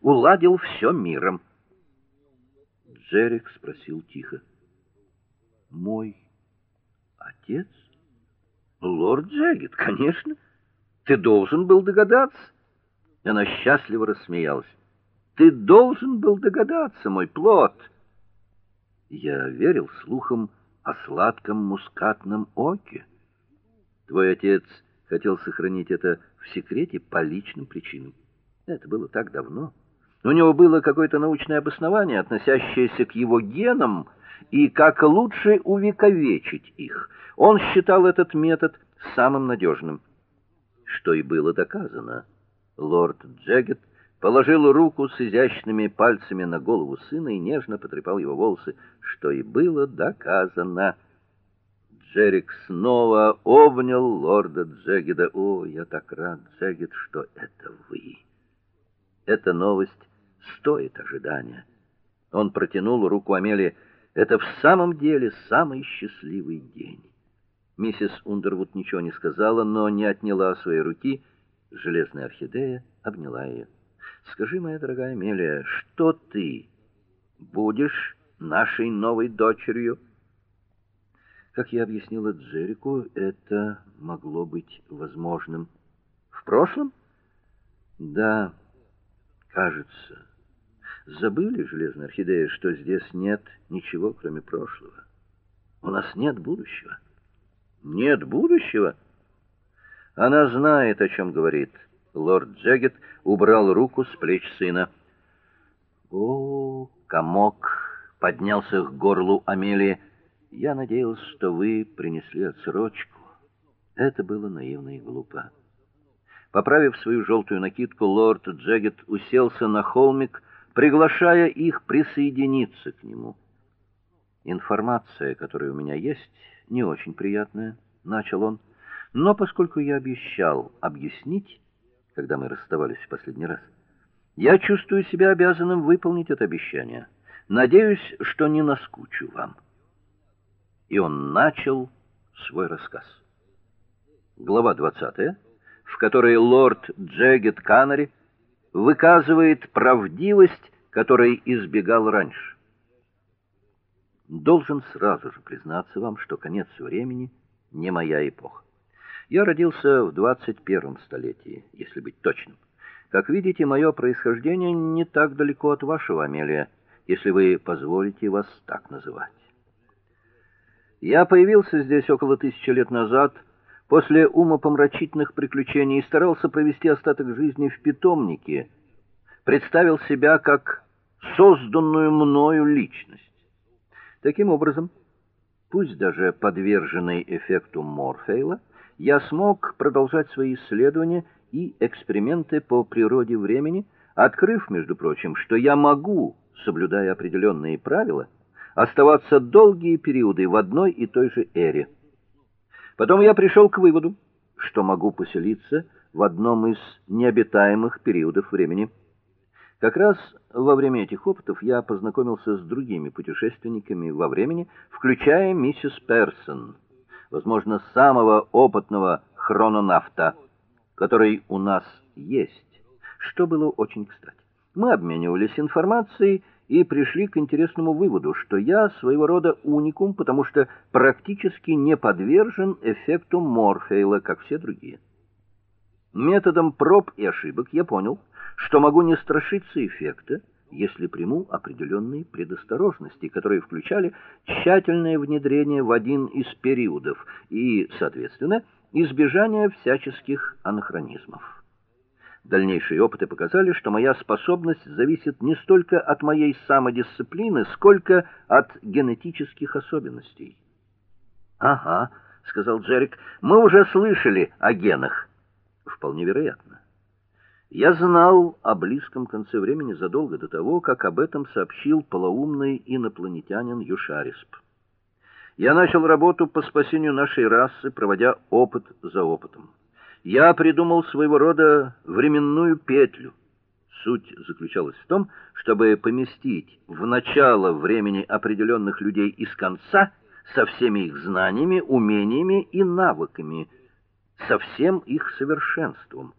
уладил все миром. Джерик спросил тихо: "Мой отец?" "Лорд Джегет, конечно. Ты должен был догадаться". Она счастливо рассмеялась. "Ты должен был догадаться, мой плод". Я верил слухам о сладком мускатном оке. Твой отец хотел сохранить это в секрете по личным причинам. Это было так давно. У него было какое-то научное обоснование, относящееся к его генам и как лучше увековечить их. Он считал этот метод самым надежным, что и было доказано. Лорд Джегет положил руку с изящными пальцами на голову сына и нежно потрепал его волосы, что и было доказано. Джерик снова обнял лорда Джегеда. "О, я так рад, Джегед, что это вы". Эта новость стоит ожидания. Он протянул руку Амелии. "Это в самом деле самый счастливый день". Миссис Ундервуд ничего не сказала, но не отняла своей руки. Железная орхидея обняла ее. "Скажи, моя дорогая Амелия, что ты будешь нашей новой дочерью?" Как я объяснила Джеррику, это могло быть возможным в прошлом? Да, кажется. Забыли, железная орхидея, что здесь нет ничего, кроме прошлого. У нас нет будущего. Нет будущего? Она знает, о чем говорит. Лорд Джегет убрал руку с плеч сына. О, комок поднялся к горлу Амелии. Я надеялся, что вы принесли отсрочку. Это было наивно и глупо. Поправив свою желтую накидку, лорд Джегет уселся на холмик, приглашая их присоединиться к нему. Информация, которая у меня есть, не очень приятная, начал он. Но поскольку я обещал объяснить, когда мы расставались в последний раз, я чувствую себя обязанным выполнить это обещание. Надеюсь, что не наскучу вам и он начал свой рассказ. Глава 20, в которой лорд Джегет Канари выказывает правдивость, которой избегал раньше. Должен сразу же признаться вам, что конец времени не моя эпоха. Я родился в 21 столетии, если быть точным. Как видите, мое происхождение не так далеко от вашего, Амелия, если вы позволите вас так называть. Я появился здесь около тысячи лет назад, после умопомрачительных приключений старался провести остаток жизни в питомнике. Представил себя как созданную мною личность. Таким образом, пусть даже подверженный эффекту Морфея, я смог продолжать свои исследования и эксперименты по природе времени, открыв, между прочим, что я могу, соблюдая определенные правила, оставаться долгие периоды в одной и той же эре. Потом я пришел к выводу, что могу поселиться в одном из необитаемых периодов времени. Как раз во время этих опытов я познакомился с другими путешественниками во времени, включая миссис Персон, возможно, самого опытного хрононавта, который у нас есть, что было очень кстати. Мы обменивались информацией и пришли к интересному выводу, что я своего рода уникум, потому что практически не подвержен эффекту Морфея, как все другие. Методом проб и ошибок я понял, что могу не страшиться эффекта, если приму определенные предосторожности, которые включали тщательное внедрение в один из периодов и, соответственно, избежание всяческих анахронизмов. Дальнейшие опыты показали, что моя способность зависит не столько от моей самодисциплины, сколько от генетических особенностей. Ага, сказал Джерик. Мы уже слышали о генах. Вполне вероятно. Я знал о близком конце времени задолго до того, как об этом сообщил полоумный инопланетянин Юшарисп. Я начал работу по спасению нашей расы, проводя опыт за опытом я придумал своего рода временную петлю. Суть заключалась в том, чтобы поместить в начало времени определенных людей из конца со всеми их знаниями, умениями и навыками, со всем их совершенством.